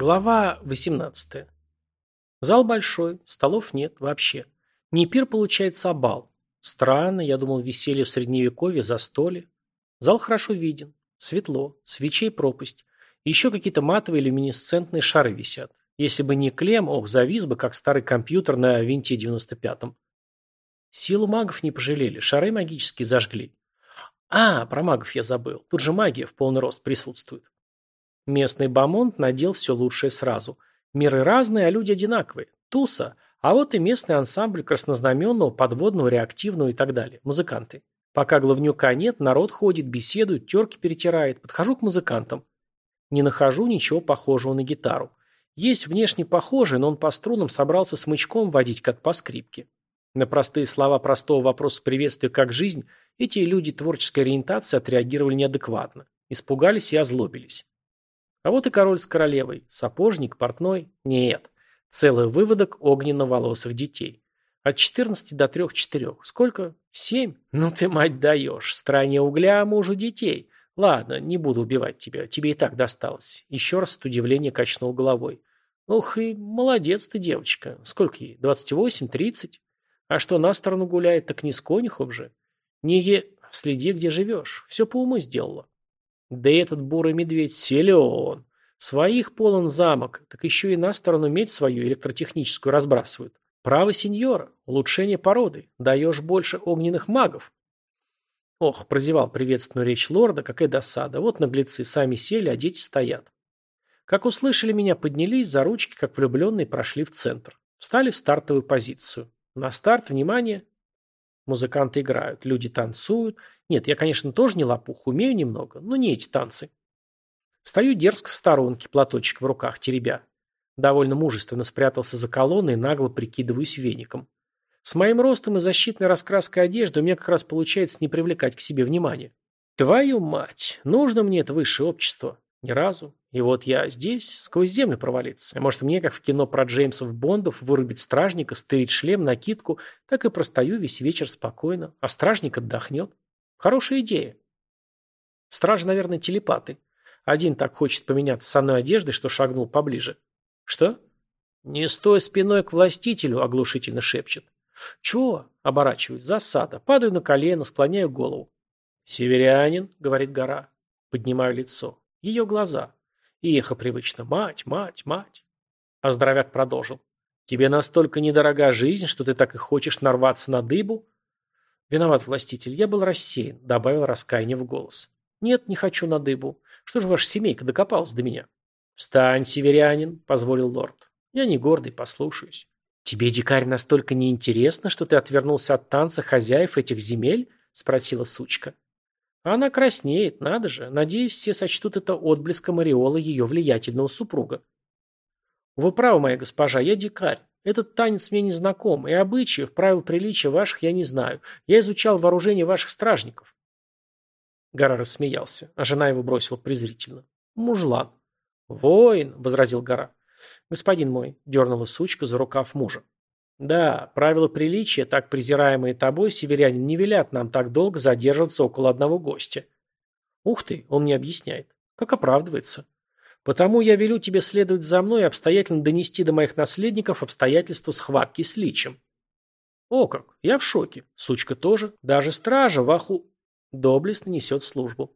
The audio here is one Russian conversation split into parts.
Глава 18. Зал большой, столов нет вообще. Не пир получается, а бал. Странно, я думал, веселье в средневековье, застолье. Зал хорошо виден, светло, свечей пропасть. Еще какие-то матовые люминесцентные шары висят. Если бы не клем, ох, завис бы, как старый компьютер на винте 95-м. Силу магов не пожалели, шары магические зажгли. А, про магов я забыл. Тут же магия в полный рост присутствует. Местный бомонд надел все лучшее сразу. Миры разные, а люди одинаковые. Туса. А вот и местный ансамбль краснознаменного, подводного, реактивного и так далее. Музыканты. Пока главнюка нет, народ ходит, беседует, терки перетирает. Подхожу к музыкантам. Не нахожу ничего похожего на гитару. Есть внешне похожий, но он по струнам собрался смычком водить, как по скрипке. На простые слова простого вопроса приветствия «как жизнь» эти люди творческой ориентации отреагировали неадекватно. Испугались и озлобились. А вот и король с королевой. Сапожник, портной. Нет. Целый выводок огненно-волосых детей. От 14 до 3-4. Сколько? Семь? Ну ты, мать, даешь. Стране угля, а мужу детей. Ладно, не буду убивать тебя. Тебе и так досталось. Еще раз от удивления качнул головой. Ух и молодец ты, девочка. Сколько ей? 28, 30? А что на сторону гуляет, так не с конюхом же. Не е... Следи, где живешь. Все по уму сделала. Да и этот бурый медведь силен. Своих полон замок, так еще и на сторону медь свою электротехническую разбрасывают. Право сеньора, улучшение породы, даешь больше огненных магов. Ох, прозевал приветственную речь лорда, какая досада. Вот наглецы сами сели, а дети стоят. Как услышали меня, поднялись за ручки, как влюбленные, прошли в центр. Встали в стартовую позицию. На старт, внимание, Музыканты играют, люди танцуют. Нет, я, конечно, тоже не лопух, умею немного, но не эти танцы. Стою дерзко в сторонке, платочек в руках теребя. Довольно мужественно спрятался за колонной нагло прикидываюсь веником. С моим ростом и защитной раскраской одежды у меня как раз получается не привлекать к себе внимания. Твою мать, нужно мне это высшее общество. Ни разу. И вот я здесь, сквозь землю провалиться. А может мне, как в кино про Джеймсов Бондов, вырубить стражника, стырить шлем, накидку, так и простою весь вечер спокойно, а стражник отдохнет. Хорошая идея. Стражи, наверное, телепаты. Один так хочет поменяться со мной одеждой, что шагнул поближе. Что? Не стой спиной к властителю, оглушительно шепчет. Чего? Оборачиваюсь. Засада. Падаю на колено, склоняю голову. Северянин, говорит гора. Поднимаю лицо. Ее глаза. И эхо привычно «Мать, мать, мать». А здоровяк продолжил. «Тебе настолько недорога жизнь, что ты так и хочешь нарваться на дыбу?» «Виноват, властитель, я был рассеян», — добавил раскаяние в голос. «Нет, не хочу на дыбу. Что же ваша семейка докопалась до меня?» «Встань, северянин», — позволил лорд. «Я не гордый, послушаюсь». «Тебе, дикарь, настолько неинтересно, что ты отвернулся от танца хозяев этих земель?» — спросила сучка. Она краснеет, надо же. Надеюсь, все сочтут это отблеском ореола ее влиятельного супруга. Вы правы, моя госпожа, я дикарь. Этот танец мне не знаком, и обычаев, правил приличия ваших я не знаю. Я изучал вооружение ваших стражников. Гора рассмеялся, а жена его бросила презрительно. Мужлан. Воин, возразил Гора. Господин мой, дернула сучка за рукав мужа. Да, правила приличия, так презираемые тобой, северянин, не велят нам так долго задерживаться около одного гостя. Ух ты, он мне объясняет. Как оправдывается. Потому я велю тебе следовать за мной и обстоятельно донести до моих наследников обстоятельства схватки с личем. О как, я в шоке. Сучка тоже. Даже стража в аху... Доблестно несет службу.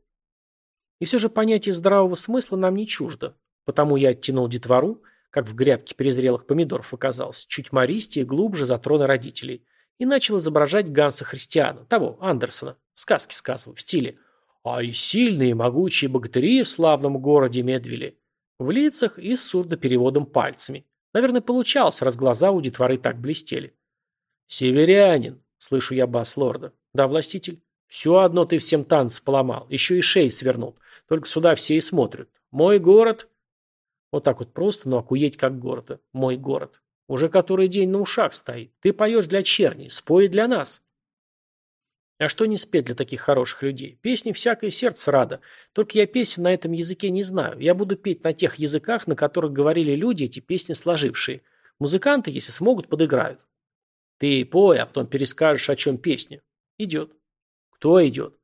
И все же понятие здравого смысла нам не чуждо. Потому я оттянул детвору, как в грядке перезрелых помидоров оказалось, чуть мористее, глубже за троны родителей, и начал изображать Ганса Христиана, того, Андерсона, сказки сказываю, в стиле «А и сильные и могучие богатыри в славном городе Медвиле», в лицах и с сурдопереводом пальцами. Наверное, получалось, раз глаза у детворы так блестели. «Северянин», — слышу я бас лорда. «Да, властитель?» «Все одно ты всем танцы поломал, еще и шеи свернул. Только сюда все и смотрят. Мой город...» Вот так вот просто, но окуеть как города. Мой город. Уже который день на ушах стоит. Ты поешь для черни, спой для нас. А что не спеть для таких хороших людей? Песни всякое сердце рада. Только я песен на этом языке не знаю. Я буду петь на тех языках, на которых говорили люди, эти песни сложившие. Музыканты, если смогут, подыграют. Ты пой, а потом перескажешь, о чем песня. Идет. Кто идет?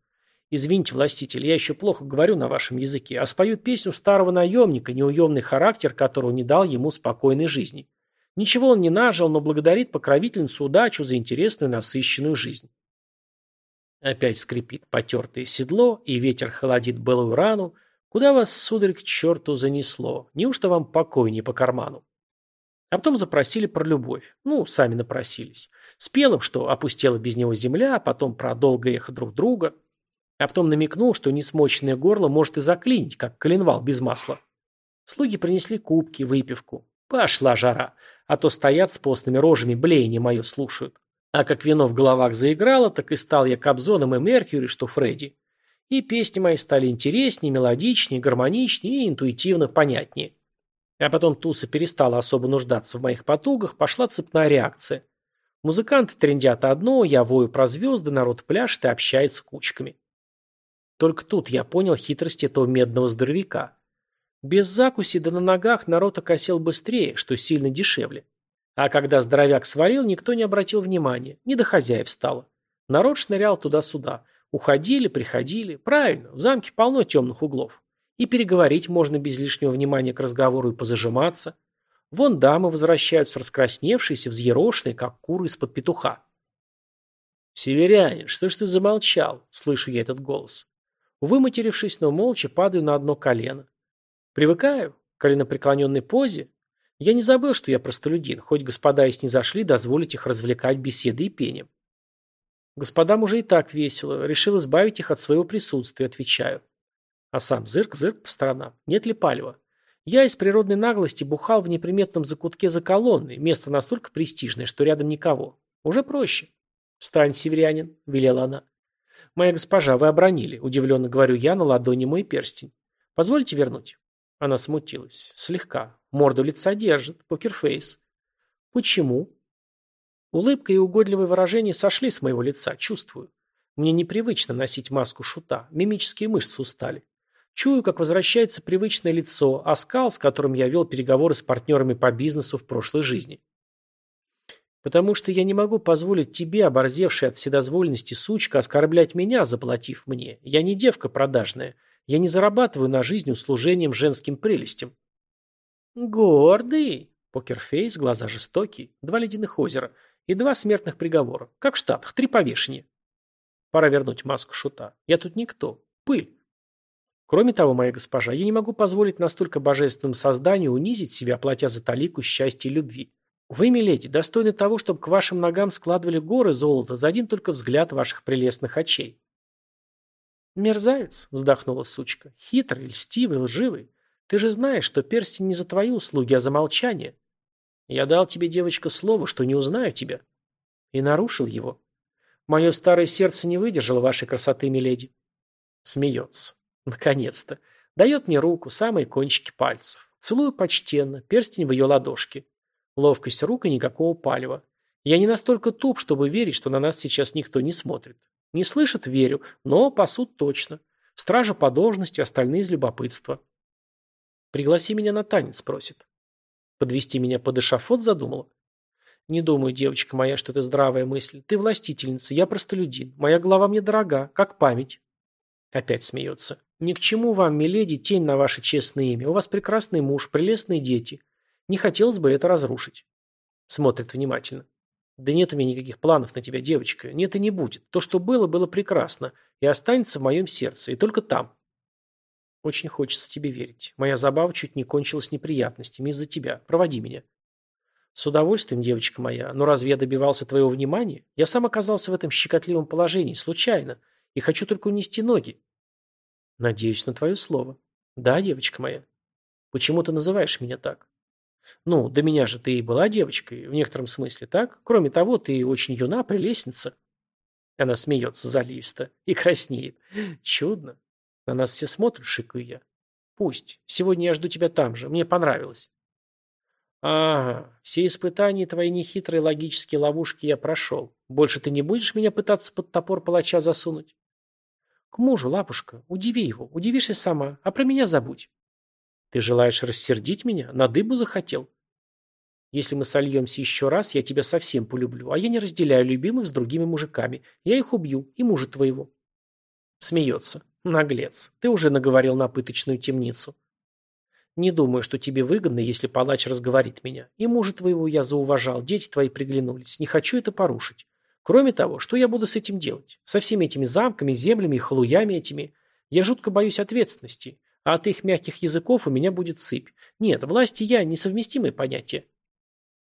Извините, властитель, я еще плохо говорю на вашем языке, а спою песню старого наемника, неуемный характер которого не дал ему спокойной жизни. Ничего он не нажил, но благодарит покровительницу удачу за интересную насыщенную жизнь. Опять скрипит потертое седло, и ветер холодит былую рану. Куда вас, сударь, к черту занесло? Неужто вам покой не по карману? А потом запросили про любовь. Ну, сами напросились. Спел что опустела без него земля, а потом про долгое эхо друг друга. А потом намекнул, что несмоченное горло может и заклинить, как коленвал без масла. Слуги принесли кубки, выпивку. Пошла жара. А то стоят с постными рожами, блеяние мое слушают. А как вино в головах заиграло, так и стал я Кобзоном и Меркьюри, что Фредди. И песни мои стали интереснее, мелодичнее, гармоничнее и интуитивно понятнее. А потом Туса перестала особо нуждаться в моих потугах, пошла цепная реакция. Музыканты трендят одно, я вою про звезды, народ пляшет и общается кучками. Только тут я понял хитрость этого медного здоровяка. Без закуси да на ногах народ окосел быстрее, что сильно дешевле. А когда здоровяк свалил, никто не обратил внимания, не до хозяев стало. Народ шнырял туда-сюда. Уходили, приходили. Правильно, в замке полно темных углов. И переговорить можно без лишнего внимания к разговору и позажиматься. Вон дамы возвращаются раскрасневшиеся, взъерошенные, как куры из-под петуха. «Северянин, что ж ты замолчал?» – слышу я этот голос. Выматерившись, но молча, падаю на одно колено. Привыкаю к коленопреклоненной позе, я не забыл, что я простолюдин, хоть господа и снизошли дозволить их развлекать беседой и пением. Господам уже и так весело, решил избавить их от своего присутствия, отвечаю. А сам зырк-зырк по сторонам, нет ли палева? Я из природной наглости бухал в неприметном закутке за колонной, место настолько престижное, что рядом никого. Уже проще. «Встань, северянин», — велела она. «Моя госпожа, вы обронили», — удивленно говорю я на ладони мой перстень. «Позвольте вернуть?» Она смутилась. Слегка. Морду лица держит. Покерфейс. Почему? Улыбка и угодливое выражение сошли с моего лица, чувствую. Мне непривычно носить маску шута. Мимические мышцы устали. Чую, как возвращается привычное лицо, оскал, с которым я вел переговоры с партнерами по бизнесу в прошлой жизни. Потому что я не могу позволить тебе, оборзевшей от вседозволенности сучка, оскорблять меня, заплатив мне. Я не девка продажная. Я не зарабатываю на жизнь услужением женским прелестям. Гордый. Покерфейс, глаза жестокие, два ледяных озера и два смертных приговора. Как в Штатах, три повешения. Пора вернуть маску шута. Я тут никто. Пыль. Кроме того, моя госпожа, я не могу позволить настолько божественному созданию унизить себя, платя за талику счастья и любви. Вы, миледи, достойны того, чтобы к вашим ногам складывали горы золота за один только взгляд ваших прелестных очей. «Мерзавец», — вздохнула сучка, — «хитрый, льстивый, лживый. Ты же знаешь, что перстень не за твои услуги, а за молчание. Я дал тебе, девочка, слово, что не узнаю тебя». И нарушил его. «Мое старое сердце не выдержало вашей красоты, миледи». Смеется. Наконец-то. Дает мне руку, самые кончики пальцев. Целую почтенно, перстень в ее ладошке. Ловкость рук и никакого палева. Я не настолько туп, чтобы верить, что на нас сейчас никто не смотрит. Не слышат – верю, но пасут точно. Стража по должности, остальные из любопытства. Пригласи меня на танец, просит. Подвести меня под эшафот задумала. Не думаю, девочка моя, что это здравая мысль. Ты властительница, я простолюдин. Моя голова мне дорога, как память. Опять смеется. Ни к чему вам, миледи, тень на ваше честное имя. У вас прекрасный муж, прелестные дети. Не хотелось бы это разрушить. Смотрит внимательно. Да нет у меня никаких планов на тебя, девочка. Нет и не будет. То, что было, было прекрасно. И останется в моем сердце. И только там. Очень хочется тебе верить. Моя забава чуть не кончилась неприятностями из-за тебя. Проводи меня. С удовольствием, девочка моя. Но разве я добивался твоего внимания? Я сам оказался в этом щекотливом положении, случайно. И хочу только унести ноги. Надеюсь на твое слово. Да, девочка моя. Почему ты называешь меня так? Ну, до меня же ты и была девочкой, в некотором смысле, так? Кроме того, ты очень юна, прелестница. Она смеется заливисто и краснеет. Чудно. На нас все смотрят, шикаю я. Пусть. Сегодня я жду тебя там же. Мне понравилось. Ага, все испытания твои нехитрые логические ловушки я прошел. Больше ты не будешь меня пытаться под топор палача засунуть? К мужу, лапушка, удиви его, удивишься сама, а про меня забудь. Ты желаешь рассердить меня? На дыбу захотел? Если мы сольемся еще раз, я тебя совсем полюблю, а я не разделяю любимых с другими мужиками. Я их убью, и мужа твоего. Смеется. Наглец. Ты уже наговорил на пыточную темницу. Не думаю, что тебе выгодно, если палач разговорит меня. И мужа твоего я зауважал, дети твои приглянулись. Не хочу это порушить. Кроме того, что я буду с этим делать? Со всеми этими замками, землями и халуями этими? Я жутко боюсь ответственности. А от их мягких языков у меня будет сыпь. Нет, власть и я – несовместимые понятия.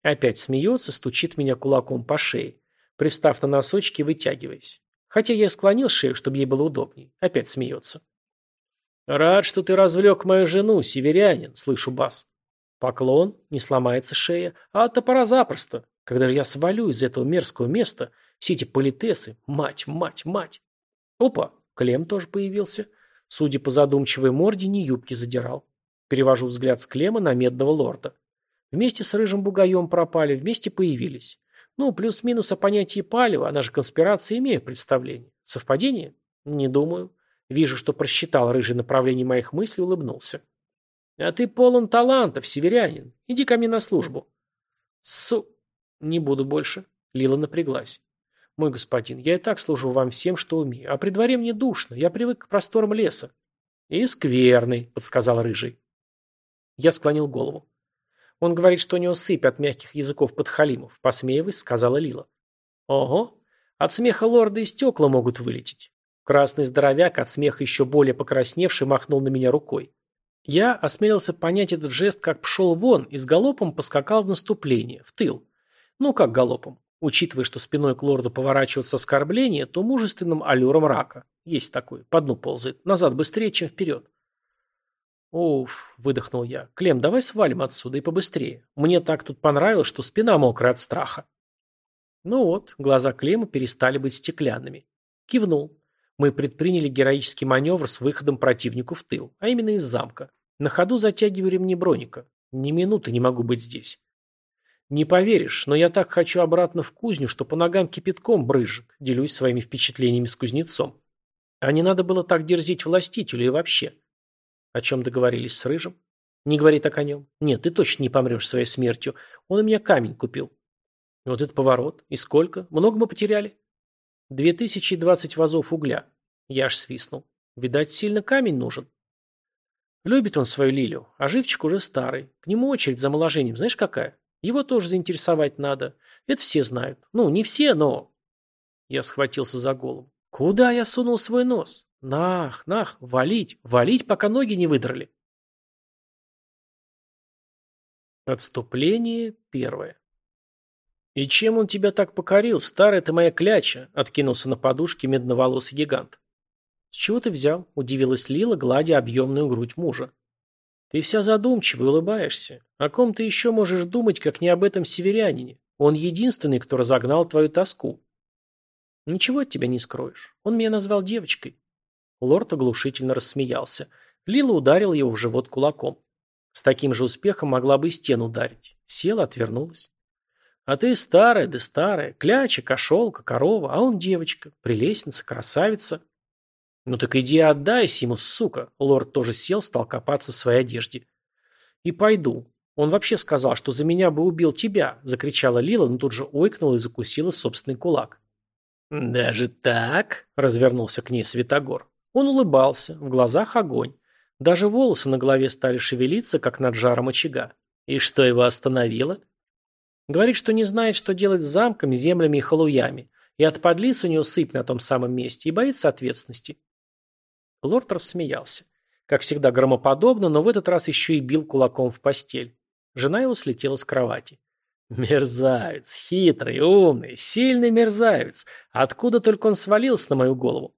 Опять смеется, стучит меня кулаком по шее, пристав на носочки, вытягиваясь. Хотя я склонил шею, чтобы ей было удобнее. Опять смеется. «Рад, что ты развлек мою жену, северянин», – слышу бас. Поклон, не сломается шея, а от топора запросто. Когда же я свалю из этого мерзкого места, все эти политесы, мать, мать, мать. Опа, Клем тоже появился. Судя по задумчивой морде, не юбки задирал. Перевожу взгляд с Клема на медного лорда. Вместе с рыжим бугаем пропали, вместе появились. Ну, плюс-минус о понятии палева, она же конспирация, имею представление. Совпадение? Не думаю. Вижу, что просчитал рыжий направление моих мыслей, улыбнулся. А ты полон талантов, северянин. Иди ко мне на службу. Су... Не буду больше. Лила напряглась. «Мой господин, я и так служу вам всем, что умею, а при дворе мне душно, я привык к просторам леса». «И скверный», — подсказал Рыжий. Я склонил голову. Он говорит, что у него сыпь от мягких языков подхалимов, посмеиваясь, сказала Лила. «Ого, от смеха лорда и стекла могут вылететь». Красный здоровяк, от смеха еще более покрасневший, махнул на меня рукой. Я осмелился понять этот жест, как пшел вон и с галопом поскакал в наступление, в тыл. Ну, как галопом. Учитывая, что спиной к лорду поворачивается оскорбление, то мужественным аллюром рака. Есть такой, по дну ползает. Назад быстрее, чем вперед. «Уф», — выдохнул я. «Клем, давай свалим отсюда и побыстрее. Мне так тут понравилось, что спина мокрая от страха». Ну вот, глаза Клема перестали быть стеклянными. Кивнул. Мы предприняли героический маневр с выходом противнику в тыл, а именно из замка. На ходу затягиваю ремни броника. Ни минуты не могу быть здесь. Не поверишь, но я так хочу обратно в кузню, что по ногам кипятком брызжет, делюсь своими впечатлениями с кузнецом. А не надо было так дерзить властителю и вообще. О чем договорились с Рыжим? Не говори так о нем. Нет, ты точно не помрешь своей смертью. Он у меня камень купил. Вот этот поворот. И сколько? Много мы потеряли? Две тысячи двадцать вазов угля. Я аж свистнул. Видать, сильно камень нужен. Любит он свою Лилю, а живчик уже старый. К нему очередь за моложением, знаешь какая? Его тоже заинтересовать надо. Это все знают. Ну, не все, но... Я схватился за голову. Куда я сунул свой нос? Нах, нах, валить, валить, пока ноги не выдрали. Отступление первое. «И чем он тебя так покорил, старая ты моя кляча?» — откинулся на подушке медноволосый гигант. «С чего ты взял?» — удивилась Лила, гладя объемную грудь мужа. Ты вся задумчивая, улыбаешься. О ком ты еще можешь думать, как не об этом северянине? Он единственный, кто разогнал твою тоску. Ничего от тебя не скроешь. Он меня назвал девочкой. Лорд оглушительно рассмеялся. Лила ударил его в живот кулаком. С таким же успехом могла бы и стену ударить. Села, отвернулась. А ты старая, да старая, кляча, кошелка, корова, а он девочка, прелестница, красавица. «Ну так иди отдайся ему, сука!» Лорд тоже сел, стал копаться в своей одежде. «И пойду. Он вообще сказал, что за меня бы убил тебя!» Закричала Лила, но тут же ойкнула и закусила собственный кулак. «Даже так?» – развернулся к ней Святогор. Он улыбался, в глазах огонь. Даже волосы на голове стали шевелиться, как над жаром очага. И что его остановило? Говорит, что не знает, что делать с замками, землями и халуями. И от подлиц у него сыпь на том самом месте, и боится ответственности. Лорд рассмеялся. Как всегда громоподобно, но в этот раз еще и бил кулаком в постель. Жена его слетела с кровати. «Мерзавец, хитрый, умный, сильный мерзавец. Откуда только он свалился на мою голову?»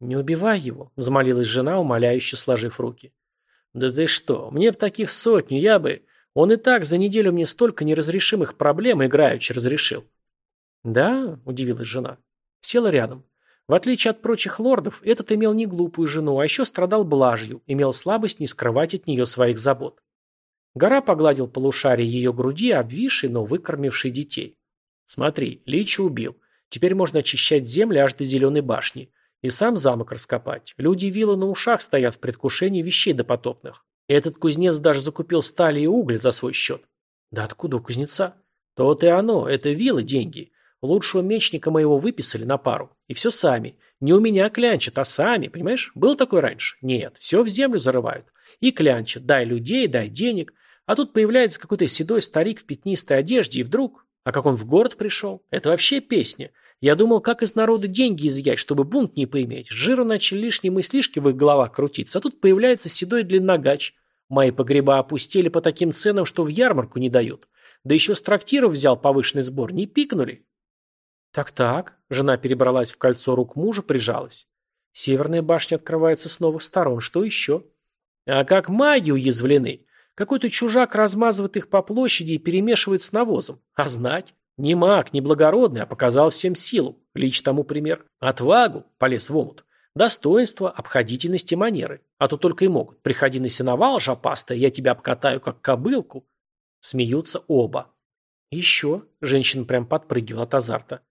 «Не убивай его», — взмолилась жена, умоляюще сложив руки. «Да ты что, мне б таких сотню, я бы... Он и так за неделю мне столько неразрешимых проблем играючи разрешил». «Да?» — удивилась жена. Села рядом. В отличие от прочих лордов, этот имел не глупую жену, а еще страдал блажью, имел слабость не скрывать от нее своих забот. Гора погладил полушарие ее груди, обвисший, но выкормивший детей. Смотри, Лича убил. Теперь можно очищать земли аж до зеленой башни. И сам замок раскопать. Люди вилы на ушах стоят в предвкушении вещей допотопных. Этот кузнец даже закупил стали и уголь за свой счет. Да откуда у кузнеца? То-то и оно, это вилы деньги. Лучшего мечника моего выписали на пару. И все сами. Не у меня клянчат, а сами, понимаешь? Был такой раньше? Нет, все в землю зарывают. И клянчат. Дай людей, дай денег. А тут появляется какой-то седой старик в пятнистой одежде, и вдруг... А как он в город пришел? Это вообще песня. Я думал, как из народа деньги изъять, чтобы бунт не поиметь. С жира начали лишние мыслишки в их головах крутиться, а тут появляется седой длинногач. Мои погреба опустили по таким ценам, что в ярмарку не дают. Да еще с трактиров взял повышенный сбор, не пикнули. Так-так, жена перебралась в кольцо рук мужа, прижалась. Северная башня открывается с новых сторон, что еще? А как маги уязвлены. Какой-то чужак размазывает их по площади и перемешивает с навозом. А знать? Не маг, не благородный, а показал всем силу. Лич тому пример. Отвагу, полез в омут. Достоинство, обходительность и манеры. А то только и могут. Приходи на сеновал, жопастая, я тебя обкатаю, как кобылку. Смеются оба. Еще. Женщина прям подпрыгивала от азарта.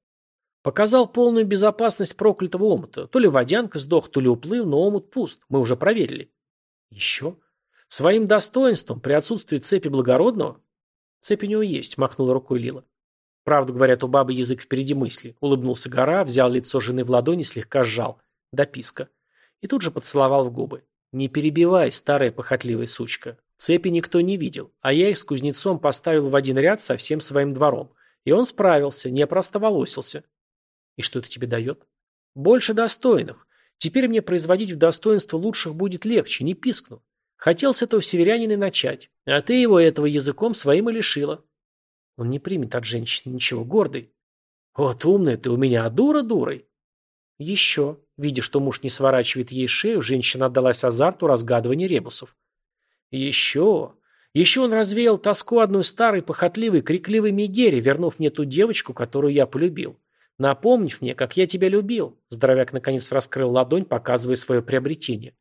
Показал полную безопасность проклятого омута. То ли водянка сдох, то ли уплыл, но омут пуст. Мы уже проверили. Еще. Своим достоинством, при отсутствии цепи благородного? Цепь у него есть, махнула рукой Лила. Правду говорят, у бабы язык впереди мысли. Улыбнулся гора, взял лицо жены в ладони, слегка сжал. Дописка. И тут же поцеловал в губы. Не перебивай, старая похотливая сучка. Цепи никто не видел, а я их с кузнецом поставил в один ряд со всем своим двором. И он справился, не простоволосился. И что это тебе дает? Больше достойных. Теперь мне производить в достоинство лучших будет легче, не пискну. Хотел с этого северянина начать, а ты его этого языком своим и лишила. Он не примет от женщины ничего, гордый. Вот умная ты у меня, а дура дурой. Еще, видя, что муж не сворачивает ей шею, женщина отдалась азарту разгадывания ребусов. Еще, еще он развеял тоску одной старой, похотливой, крикливой Мегере, вернув мне ту девочку, которую я полюбил. Напомнив мне, как я тебя любил. Здоровяк наконец раскрыл ладонь, показывая свое приобретение.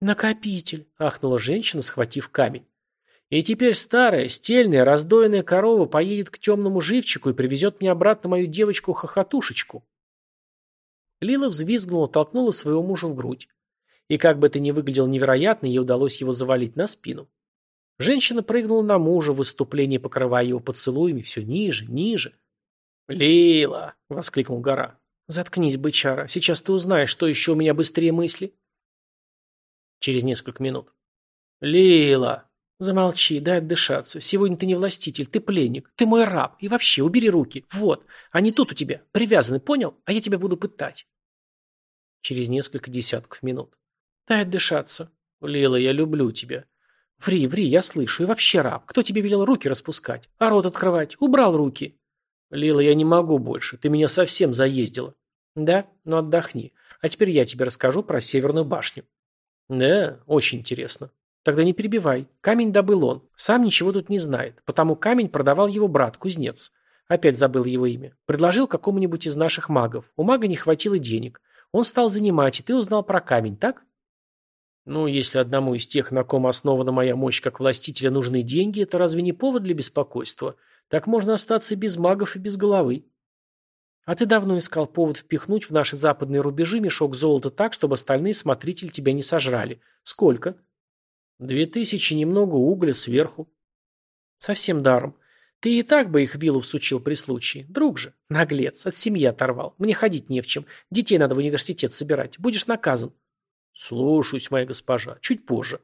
«Накопитель!» – ахнула женщина, схватив камень. «И теперь старая, стельная, раздоенная корова поедет к темному живчику и привезет мне обратно мою девочку-хохотушечку». Лила взвизгнула, толкнула своего мужа в грудь. И как бы это ни выглядело невероятно, ей удалось его завалить на спину. Женщина прыгнула на мужа, в выступлении покрывая его поцелуями все ниже, ниже. «Лила!» — воскликнул гора. «Заткнись, бычара, сейчас ты узнаешь, что еще у меня быстрее мысли» через несколько минут. «Лила!» «Замолчи, дай отдышаться. Сегодня ты не властитель, ты пленник, ты мой раб. И вообще, убери руки. Вот, они тут у тебя, привязаны, понял? А я тебя буду пытать». Через несколько десятков минут. «Дай отдышаться. Лила, я люблю тебя. Ври, ври, я слышу. И вообще, раб, кто тебе велел руки распускать? А рот открывать? Убрал руки». «Лила, я не могу больше. Ты меня совсем заездила». «Да? Ну отдохни. А теперь я тебе расскажу про Северную башню». Да, очень интересно. Тогда не перебивай. Камень добыл он. Сам ничего тут не знает. Потому камень продавал его брат, кузнец. Опять забыл его имя. Предложил какому-нибудь из наших магов. У мага не хватило денег. Он стал занимать, и ты узнал про камень, так? Ну, если одному из тех, на ком основана моя мощь как властителя, нужны деньги, это разве не повод для беспокойства? Так можно остаться без магов и без головы. А ты давно искал повод впихнуть в наши западные рубежи мешок золота так, чтобы остальные смотрители тебя не сожрали. Сколько? Две тысячи, немного угля сверху. Совсем даром. Ты и так бы их виллу всучил при случае. Друг же, наглец, от семьи оторвал. Мне ходить не в чем. Детей надо в университет собирать. Будешь наказан. Слушаюсь, моя госпожа. Чуть позже.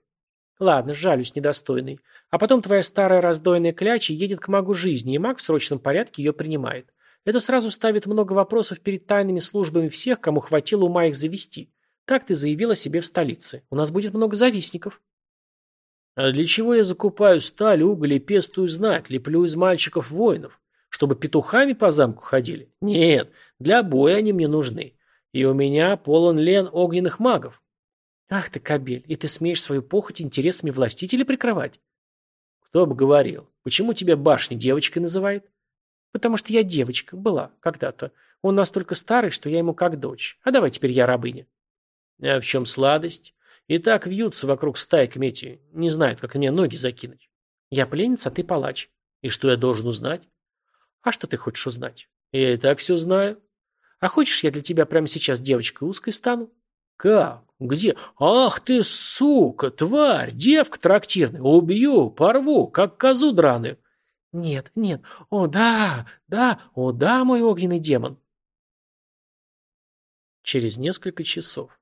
Ладно, жалюсь, недостойный. А потом твоя старая раздойная кляча едет к магу жизни, и маг в срочном порядке ее принимает. Это сразу ставит много вопросов перед тайными службами всех, кому хватило ума их завести. Так ты заявила себе в столице. У нас будет много завистников. А для чего я закупаю сталь, уголь и пестую знать, леплю из мальчиков воинов? Чтобы петухами по замку ходили? Нет, для боя они мне нужны. И у меня полон лен огненных магов. Ах ты, кобель, и ты смеешь свою похоть интересами властителя прикрывать? Кто бы говорил, почему тебя башней девочкой называет? Потому что я девочка, была, когда-то. Он настолько старый, что я ему как дочь. А давай теперь я рабыня. А в чем сладость? И так вьются вокруг стайками эти, не знают, как на меня ноги закинуть. Я пленница, а ты палач. И что я должен узнать? А что ты хочешь узнать? Я и так все знаю. А хочешь, я для тебя прямо сейчас девочкой узкой стану? Как? Где? Ах ты, сука, тварь, девка трактирная. Убью, порву, как козу драную. Нет, нет. О, да, да, о, да, мой огненный демон. Через несколько часов.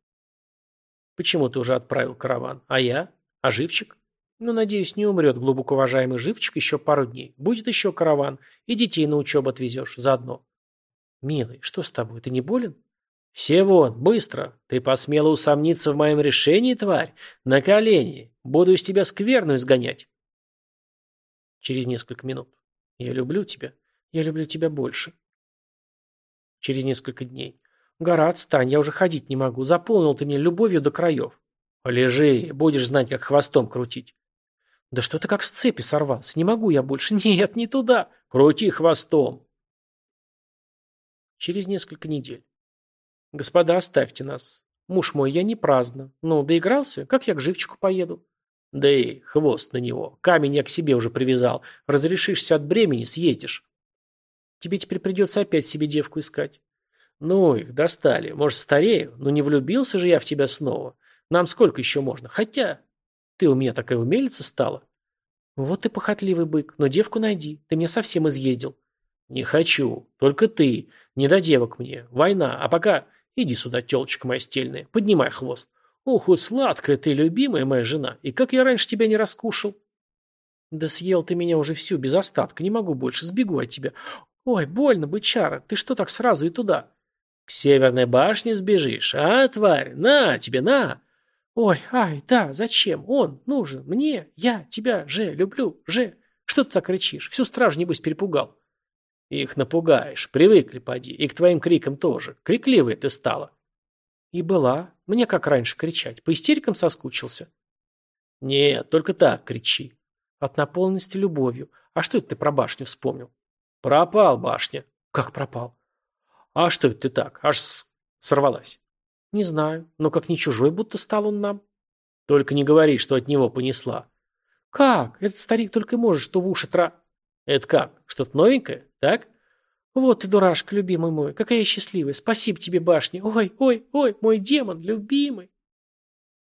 Почему ты уже отправил караван? А я? А живчик? Ну, надеюсь, не умрет глубоко уважаемый живчик еще пару дней. Будет еще караван. И детей на учебу отвезешь заодно. Милый, что с тобой? Ты не болен? Все вон, быстро. Ты посмела усомниться в моем решении, тварь? На колени. Буду из тебя скверную изгонять. Через несколько минут. Я люблю тебя. Я люблю тебя больше. Через несколько дней. Гора, отстань, я уже ходить не могу. Заполнил ты меня любовью до краев. Лежи, будешь знать, как хвостом крутить. Да что ты как с цепи сорвался? Не могу я больше. Нет, не туда. Крути хвостом. Через несколько недель. Господа, оставьте нас. Муж мой, я не праздно. Ну, доигрался? Как я к живчику поеду? Да и хвост на него. Камень я к себе уже привязал. Разрешишься от бремени, съездишь. Тебе теперь придется опять себе девку искать. Ну, их достали. Может, старею, но не влюбился же я в тебя снова. Нам сколько еще можно? Хотя... Ты у меня такая умелица стала. Вот ты похотливый бык, но девку найди. Ты меня совсем изъездил. Не хочу. Только ты. Не до девок мне. Война. А пока... Иди сюда, телочка моя стельная. Поднимай хвост. Ох, и сладкая ты, любимая моя жена. И как я раньше тебя не раскушал? Да съел ты меня уже всю, без остатка. Не могу больше. Сбегу от тебя. Ой, больно, бычара. Ты что так сразу и туда? К северной башне сбежишь, а, тварь? На тебе, на! Ой, ай, да, зачем? Он нужен мне, я тебя же люблю, же. Что ты так кричишь? Всю стражу, небось, перепугал. Их напугаешь, привыкли, поди, и к твоим крикам тоже. Крикливая ты стала. И была. Мне как раньше кричать. По истерикам соскучился. Нет, только так кричи. От наполненности любовью. А что это ты про башню вспомнил? Пропал башня. Как пропал? А что это ты так? Аж с... сорвалась. Не знаю, но как не чужой, будто стал он нам. Только не говори, что от него понесла. Как? Этот старик только может, что в уши тра... Это как? Что-то новенькое, так? Вот ты дурашка, любимый мой, какая я счастливая. Спасибо тебе, башня. Ой, ой, ой, мой демон, любимый.